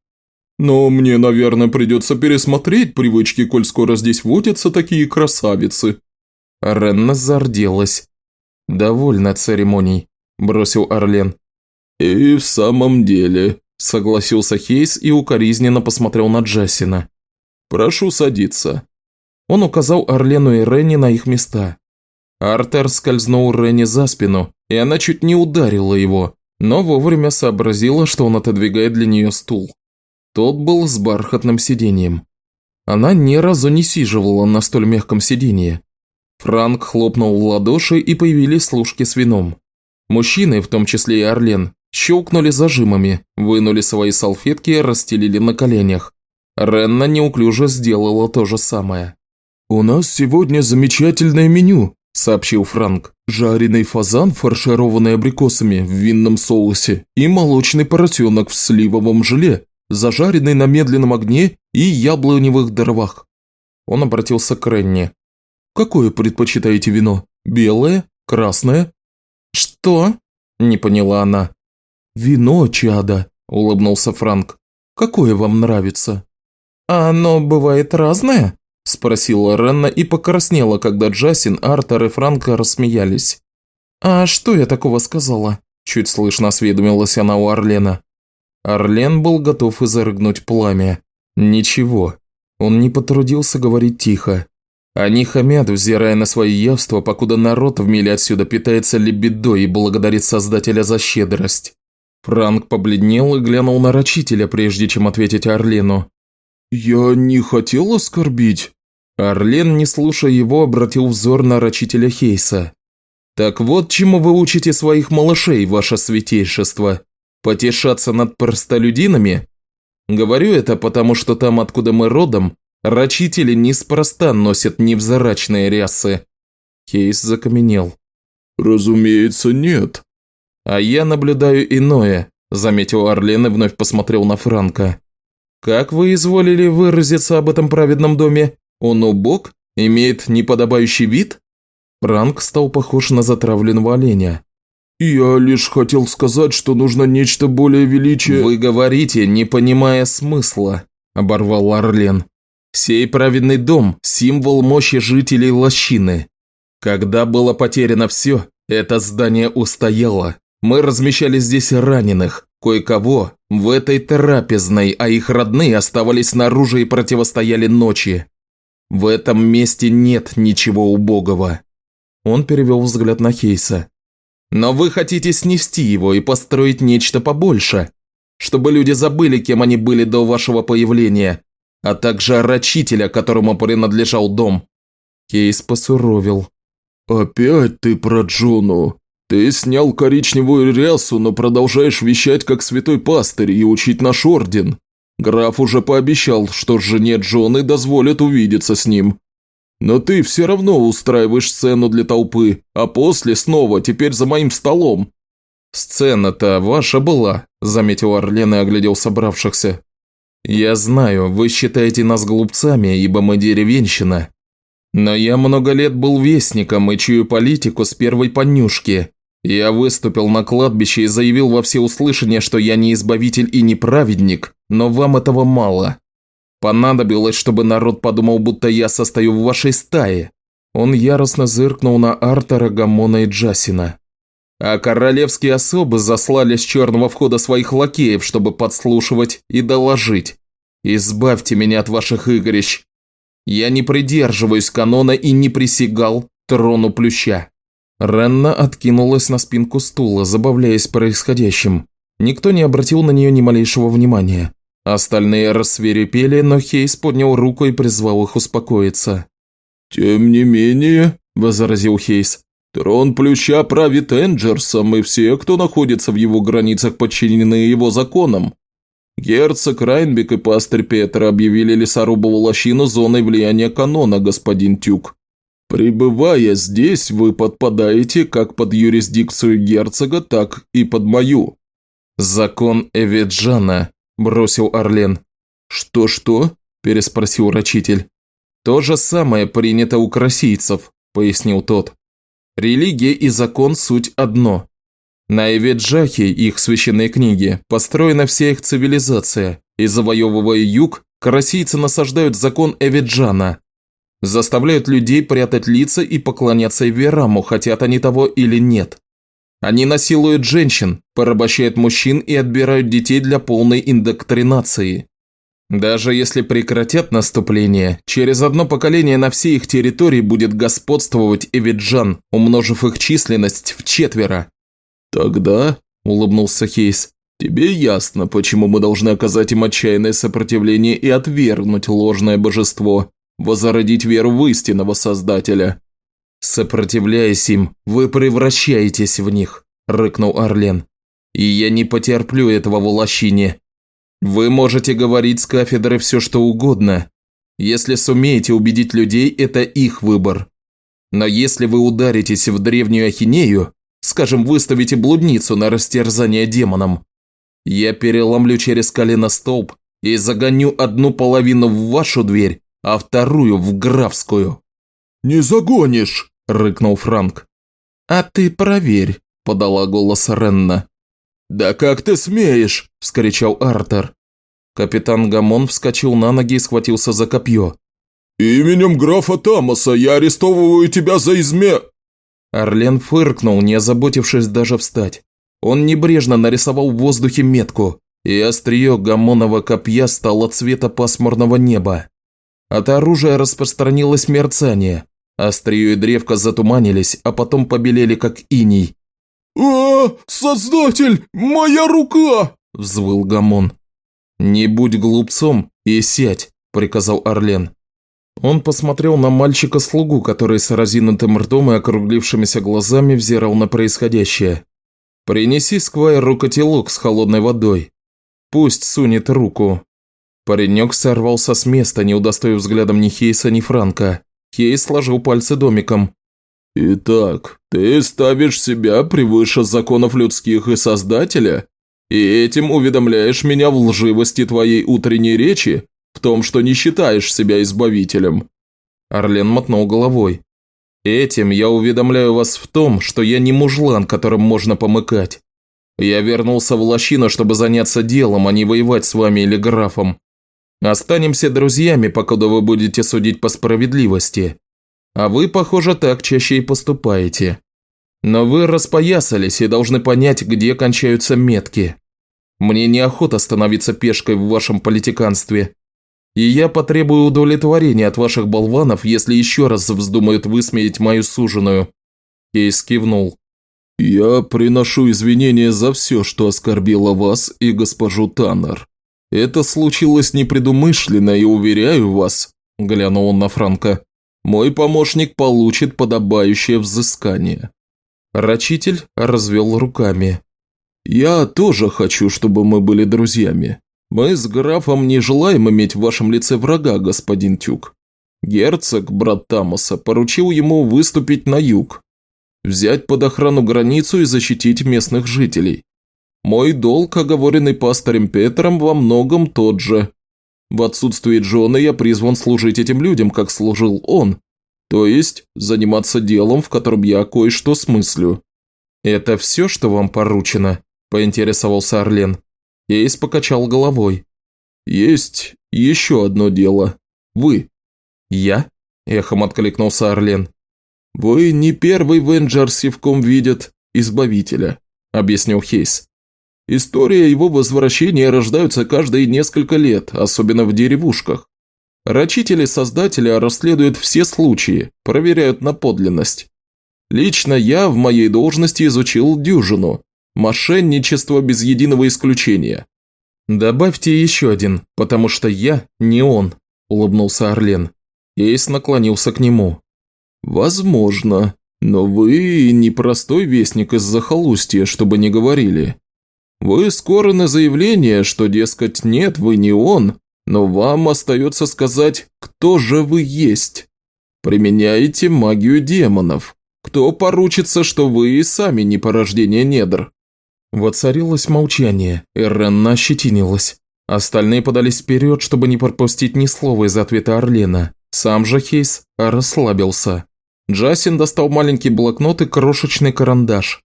Но мне, наверное, придется пересмотреть привычки, коль скоро здесь водятся такие красавицы». Ренна зарделась. «Довольно церемоний», – бросил Орлен. «И в самом деле», – согласился Хейс и укоризненно посмотрел на Джасина. «Прошу садиться». Он указал Орлену и Ренни на их места. Артер скользнул Ренни за спину, и она чуть не ударила его, но вовремя сообразила, что он отодвигает для нее стул. Тот был с бархатным сиденьем. Она ни разу не сиживала на столь мягком сиденье. Франк хлопнул в ладоши, и появились служки с вином. Мужчины, в том числе и Орлен, щелкнули зажимами, вынули свои салфетки и расстелили на коленях. Ренна неуклюже сделала то же самое. «У нас сегодня замечательное меню», – сообщил Франк. «Жареный фазан, фаршированный абрикосами в винном соусе, и молочный поросенок в сливовом желе, зажаренный на медленном огне и яблоневых дровах». Он обратился к Ренне. «Какое предпочитаете вино? Белое? Красное?» «Что?» – не поняла она. «Вино, чада», – улыбнулся Франк. «Какое вам нравится?» «А оно бывает разное?» – спросила Ренна и покраснела, когда Джасин, Артер и Франк рассмеялись. «А что я такого сказала?» – чуть слышно осведомилась она у Орлена. Орлен был готов изоргнуть пламя. Ничего, он не потрудился говорить тихо. Они хамят, взирая на свои явства, покуда народ в миле отсюда питается лебедой и благодарит Создателя за щедрость. Франк побледнел и глянул на рачителя, прежде чем ответить Орлену. «Я не хотел оскорбить». Орлен, не слушая его, обратил взор на рачителя Хейса. «Так вот, чему вы учите своих малышей, ваше святейшество? Потешаться над простолюдинами? Говорю это потому, что там, откуда мы родом, рачители неспроста носят невзрачные рясы». Хейс закаменел. «Разумеется, нет», «А я наблюдаю иное», – заметил Орлен и вновь посмотрел на Франка. «Как вы изволили выразиться об этом праведном доме? Он убог? Имеет неподобающий вид?» Франк стал похож на затравленного оленя. «Я лишь хотел сказать, что нужно нечто более величие...» «Вы говорите, не понимая смысла», – оборвал Орлен. «Сей праведный дом – символ мощи жителей лощины. Когда было потеряно все, это здание устояло. Мы размещали здесь раненых, кое-кого в этой трапезной, а их родные оставались снаружи и противостояли ночи. В этом месте нет ничего убогого. Он перевел взгляд на Хейса. Но вы хотите снести его и построить нечто побольше, чтобы люди забыли, кем они были до вашего появления, а также орочителя, которому принадлежал дом. Кейс посуровил. «Опять ты про Джуну. Ты снял коричневую рясу, но продолжаешь вещать как святой пастырь и учить наш орден. Граф уже пообещал, что жене Джоны дозволят увидеться с ним. Но ты все равно устраиваешь сцену для толпы, а после снова, теперь за моим столом». «Сцена-то ваша была», – заметил Орлен и оглядел собравшихся. «Я знаю, вы считаете нас глупцами, ибо мы деревенщина. Но я много лет был вестником и чую политику с первой понюшки. Я выступил на кладбище и заявил во всеуслышание, что я не избавитель и не праведник, но вам этого мало. Понадобилось, чтобы народ подумал, будто я состою в вашей стае. Он яростно зыркнул на Артера, Гамона и Джасина. А королевские особы заслали с черного входа своих лакеев, чтобы подслушивать и доложить. Избавьте меня от ваших игрищ. Я не придерживаюсь канона и не присягал трону плюща. Ренна откинулась на спинку стула, забавляясь происходящим. Никто не обратил на нее ни малейшего внимания. Остальные рассверепели, но Хейс поднял руку и призвал их успокоиться. «Тем не менее», – возразил Хейс, – «трон Плюща правит Энджерсом, и все, кто находится в его границах, подчинены его законам. Герцог Райнбек и пастырь Петр объявили лесорубову лощину зоной влияния канона, господин Тюк. Прибывая здесь, вы подпадаете как под юрисдикцию герцога, так и под мою». «Закон Эвиджана», – бросил Орлен. «Что-что?» – переспросил рачитель. «То же самое принято у красийцев», – пояснил тот. «Религия и закон – суть одно. На Эвиджахе, их священные книги, построена вся их цивилизация, и завоевывая юг, карасийцы насаждают закон Эвиджана, заставляют людей прятать лица и поклоняться Эвераму, хотят они того или нет. Они насилуют женщин, порабощают мужчин и отбирают детей для полной индоктринации. Даже если прекратят наступление, через одно поколение на всей их территории будет господствовать Эвиджан, умножив их численность в четверо. Тогда, улыбнулся Хейс, тебе ясно, почему мы должны оказать им отчаянное сопротивление и отвергнуть ложное божество, возродить веру в истинного Создателя. Сопротивляясь им, вы превращаетесь в них, рыкнул Орлен. И я не потерплю этого в лощине. Вы можете говорить с кафедры все, что угодно. Если сумеете убедить людей, это их выбор. Но если вы ударитесь в древнюю ахинею, скажем, выставите блудницу на растерзание демонам, я переломлю через колено столб и загоню одну половину в вашу дверь, а вторую в графскую». «Не загонишь!» – рыкнул Франк. «А ты проверь», – подала голос Ренна. «Да как ты смеешь!» – вскричал Артер. Капитан Гамон вскочил на ноги и схватился за копье. «Именем графа Тамаса я арестовываю тебя за изме...» Орлен фыркнул, не озаботившись даже встать. Он небрежно нарисовал в воздухе метку, и острие гамонова копья стало цвета пасмурного неба. От оружия распространилось мерцание. Острие и древко затуманились, а потом побелели как иней. «А, создатель, моя рука!» – взвыл Гамон. «Не будь глупцом и сядь», – приказал Орлен. Он посмотрел на мальчика-слугу, который с разинутым ртом и округлившимися глазами взирал на происходящее. «Принеси сквайру котелок с холодной водой. Пусть сунет руку». Паренек сорвался с места, не удостоив взглядом ни Хейса, ни Франка. Хейс сложил пальцы домиком. «Итак, ты ставишь себя превыше законов людских и Создателя? И этим уведомляешь меня в лживости твоей утренней речи, в том, что не считаешь себя избавителем?» Орлен мотнул головой. «Этим я уведомляю вас в том, что я не мужлан, которым можно помыкать. Я вернулся в лощину, чтобы заняться делом, а не воевать с вами или графом. Останемся друзьями, покуда вы будете судить по справедливости. А вы, похоже, так чаще и поступаете. Но вы распоясались и должны понять, где кончаются метки. Мне неохота становиться пешкой в вашем политиканстве. И я потребую удовлетворения от ваших болванов, если еще раз вздумают высмеять мою суженую». Кейс кивнул. «Я приношу извинения за все, что оскорбило вас и госпожу Таннер. «Это случилось непредумышленно, и уверяю вас», – глянул он на Франка, – «мой помощник получит подобающее взыскание». Рачитель развел руками. «Я тоже хочу, чтобы мы были друзьями. Мы с графом не желаем иметь в вашем лице врага, господин Тюк. Герцог, брат Тамаса, поручил ему выступить на юг, взять под охрану границу и защитить местных жителей. Мой долг, оговоренный пастырем Петром, во многом тот же. В отсутствие Джона я призван служить этим людям, как служил он. То есть, заниматься делом, в котором я кое-что смыслю. «Это все, что вам поручено?» – поинтересовался Орлен. Эйс покачал головой. «Есть еще одно дело. Вы». «Я?» – эхом откликнулся Орлен. «Вы не первый в Энджерсе, в ком видят Избавителя», – объяснил Хейс. История его возвращения рождаются каждые несколько лет, особенно в деревушках. Рачители создателя расследуют все случаи, проверяют на подлинность. Лично я в моей должности изучил дюжину. Мошенничество без единого исключения. «Добавьте еще один, потому что я не он», – улыбнулся Орлен. Эйс наклонился к нему. «Возможно, но вы не простой вестник из захолустья, чтобы не говорили. Вы скоро на заявление, что, дескать, нет, вы не он, но вам остается сказать, кто же вы есть. Применяете магию демонов. Кто поручится, что вы и сами не порождение недр?» Воцарилось молчание, и Ренна ощетинилась. Остальные подались вперед, чтобы не пропустить ни слова из ответа Орлена. Сам же Хейс расслабился. Джасин достал маленький блокнот и крошечный карандаш.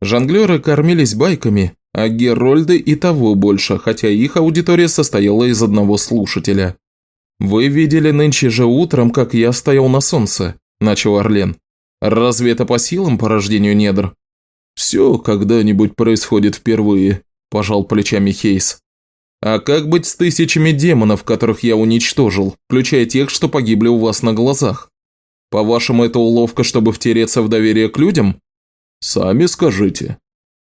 Жонглеры кормились байками, а Герольды и того больше, хотя их аудитория состояла из одного слушателя. «Вы видели нынче же утром, как я стоял на солнце», – начал Орлен. «Разве это по силам по рождению недр?» «Все когда-нибудь происходит впервые», – пожал плечами Хейс. А как быть с тысячами демонов, которых я уничтожил, включая тех, что погибли у вас на глазах? По-вашему, это уловка, чтобы втереться в доверие к людям? Сами скажите.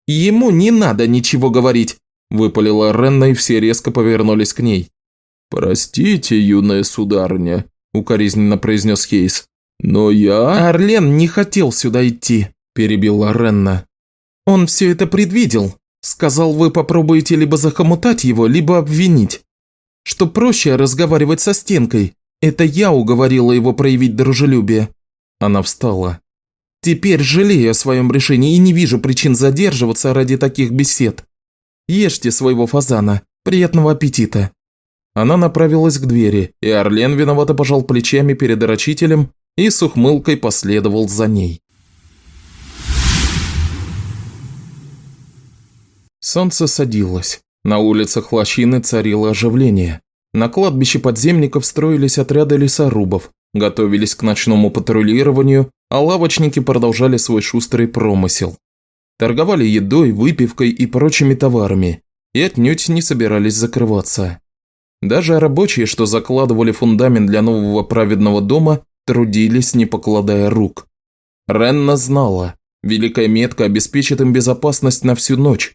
Ему не надо ничего говорить, выпалила Ренна, и все резко повернулись к ней. «Простите, юная сударыня», – укоризненно произнес Хейс. «Но я...» «Орлен не хотел сюда идти», – перебила Ренна. «Он все это предвидел. Сказал, вы попробуете либо захомутать его, либо обвинить. Что проще разговаривать со стенкой. Это я уговорила его проявить дружелюбие». Она встала. «Теперь жалею о своем решении и не вижу причин задерживаться ради таких бесед. Ешьте своего фазана. Приятного аппетита». Она направилась к двери, и Орлен виновато пожал плечами перед рачителем и с ухмылкой последовал за ней. Солнце садилось. На улицах лощины царило оживление. На кладбище подземников строились отряды лесорубов, готовились к ночному патрулированию, а лавочники продолжали свой шустрый промысел. Торговали едой, выпивкой и прочими товарами, и отнюдь не собирались закрываться. Даже рабочие, что закладывали фундамент для нового праведного дома, трудились, не покладая рук. Ренна знала, великая метка обеспечит им безопасность на всю ночь,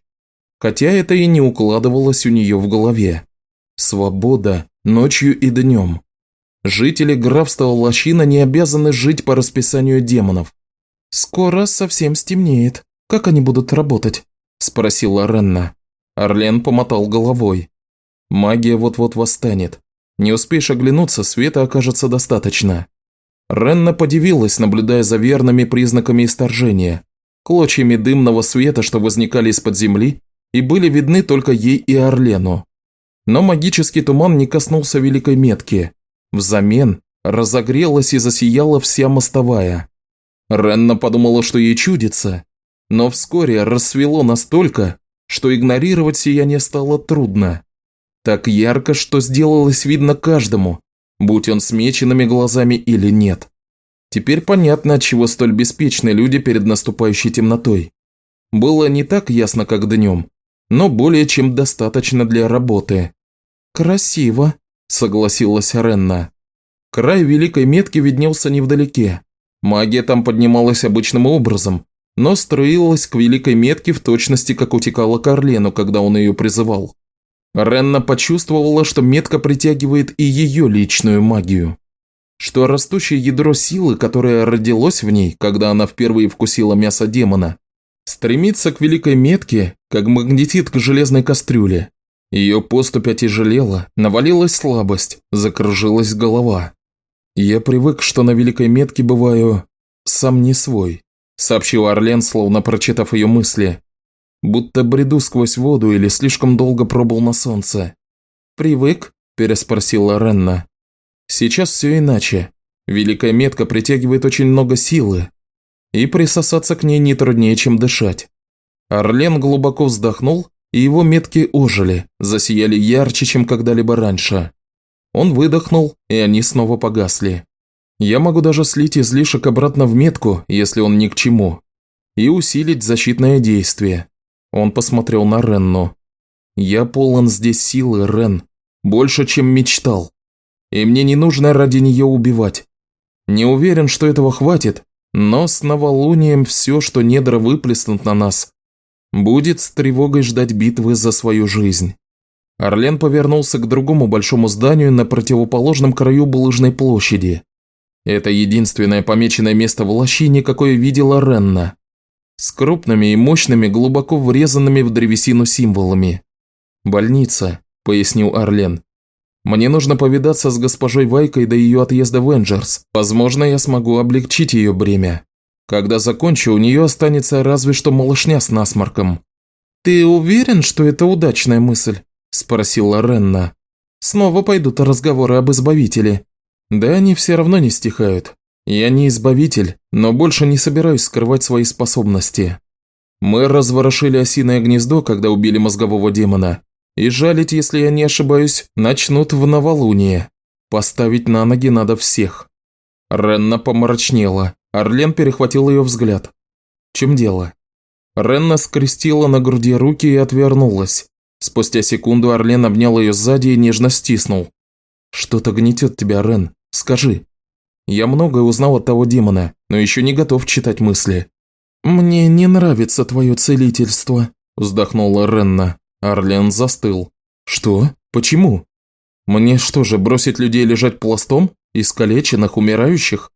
хотя это и не укладывалось у нее в голове. Свобода ночью и днем. Жители графства Лощина не обязаны жить по расписанию демонов. «Скоро совсем стемнеет. Как они будут работать?» – спросила Ренна. Орлен помотал головой. Магия вот-вот восстанет. Не успеешь оглянуться, света окажется достаточно. Ренна подивилась, наблюдая за верными признаками исторжения. Клочьями дымного света, что возникали из-под земли, и были видны только ей и Орлену. Но магический туман не коснулся великой метки. Взамен разогрелась и засияла вся мостовая. Ренна подумала, что ей чудится, но вскоре рассвело настолько, что игнорировать сияние стало трудно. Так ярко, что сделалось видно каждому, будь он с меченными глазами или нет. Теперь понятно, чего столь беспечны люди перед наступающей темнотой. Было не так ясно, как днем, но более чем достаточно для работы. «Красиво», – согласилась Ренна. Край великой метки виднелся невдалеке. Магия там поднималась обычным образом, но строилась к великой метке в точности, как утекала к Орлену, когда он ее призывал. Ренна почувствовала, что метка притягивает и ее личную магию. Что растущее ядро силы, которое родилось в ней, когда она впервые вкусила мясо демона, стремится к великой метке, как магнетит к железной кастрюле. Ее поступь отяжелела, навалилась слабость, закружилась голова. «Я привык, что на великой метке бываю сам не свой», сообщил Орлен, словно прочитав ее мысли будто бреду сквозь воду или слишком долго пробыл на солнце. «Привык?» – переспросила Ренна. «Сейчас все иначе. Великая метка притягивает очень много силы, и присосаться к ней не труднее, чем дышать». Орлен глубоко вздохнул, и его метки ожили, засияли ярче, чем когда-либо раньше. Он выдохнул, и они снова погасли. Я могу даже слить излишек обратно в метку, если он ни к чему, и усилить защитное действие. Он посмотрел на Ренну. «Я полон здесь силы, Рен. Больше, чем мечтал. И мне не нужно ради нее убивать. Не уверен, что этого хватит, но с новолунием все, что недра выплеснут на нас, будет с тревогой ждать битвы за свою жизнь». Орлен повернулся к другому большому зданию на противоположном краю булыжной площади. Это единственное помеченное место в лощине, какое видела Ренна с крупными и мощными, глубоко врезанными в древесину символами. «Больница», – пояснил Орлен. «Мне нужно повидаться с госпожой Вайкой до ее отъезда в Энджерс. Возможно, я смогу облегчить ее бремя. Когда закончу, у нее останется разве что малышня с насморком». «Ты уверен, что это удачная мысль?» – спросила Ренна. «Снова пойдут разговоры об избавителе». «Да они все равно не стихают. Я не избавитель, но больше не собираюсь скрывать свои способности. Мы разворошили осиное гнездо, когда убили мозгового демона, и жалить, если я не ошибаюсь, начнут в новолуние. Поставить на ноги надо всех. Ренна помрачнела. Орлен перехватил ее взгляд. Чем дело? Ренна скрестила на груди руки и отвернулась. Спустя секунду Орлен обнял ее сзади и нежно стиснул. «Что-то гнетет тебя, Рен. Скажи». «Я многое узнал от того демона, но еще не готов читать мысли». «Мне не нравится твое целительство», – вздохнула Ренна. Орлен застыл. «Что? Почему? Мне что же, бросить людей лежать пластом? Искалеченных, умирающих?»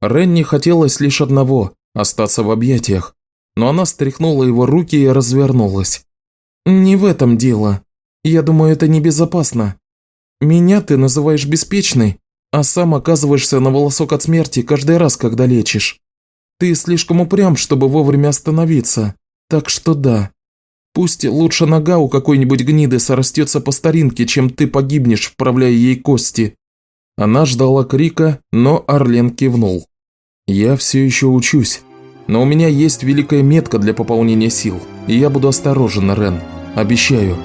Ренни хотелось лишь одного – остаться в объятиях, но она стряхнула его руки и развернулась. «Не в этом дело. Я думаю, это небезопасно. Меня ты называешь беспечной, а сам оказываешься на волосок от смерти каждый раз, когда лечишь. Ты слишком упрям, чтобы вовремя остановиться, так что да. Пусть лучше нога у какой-нибудь гниды сорастется по старинке, чем ты погибнешь, вправляя ей кости». Она ждала крика, но Орлен кивнул. «Я все еще учусь, но у меня есть великая метка для пополнения сил, и я буду осторожен, Рен, обещаю».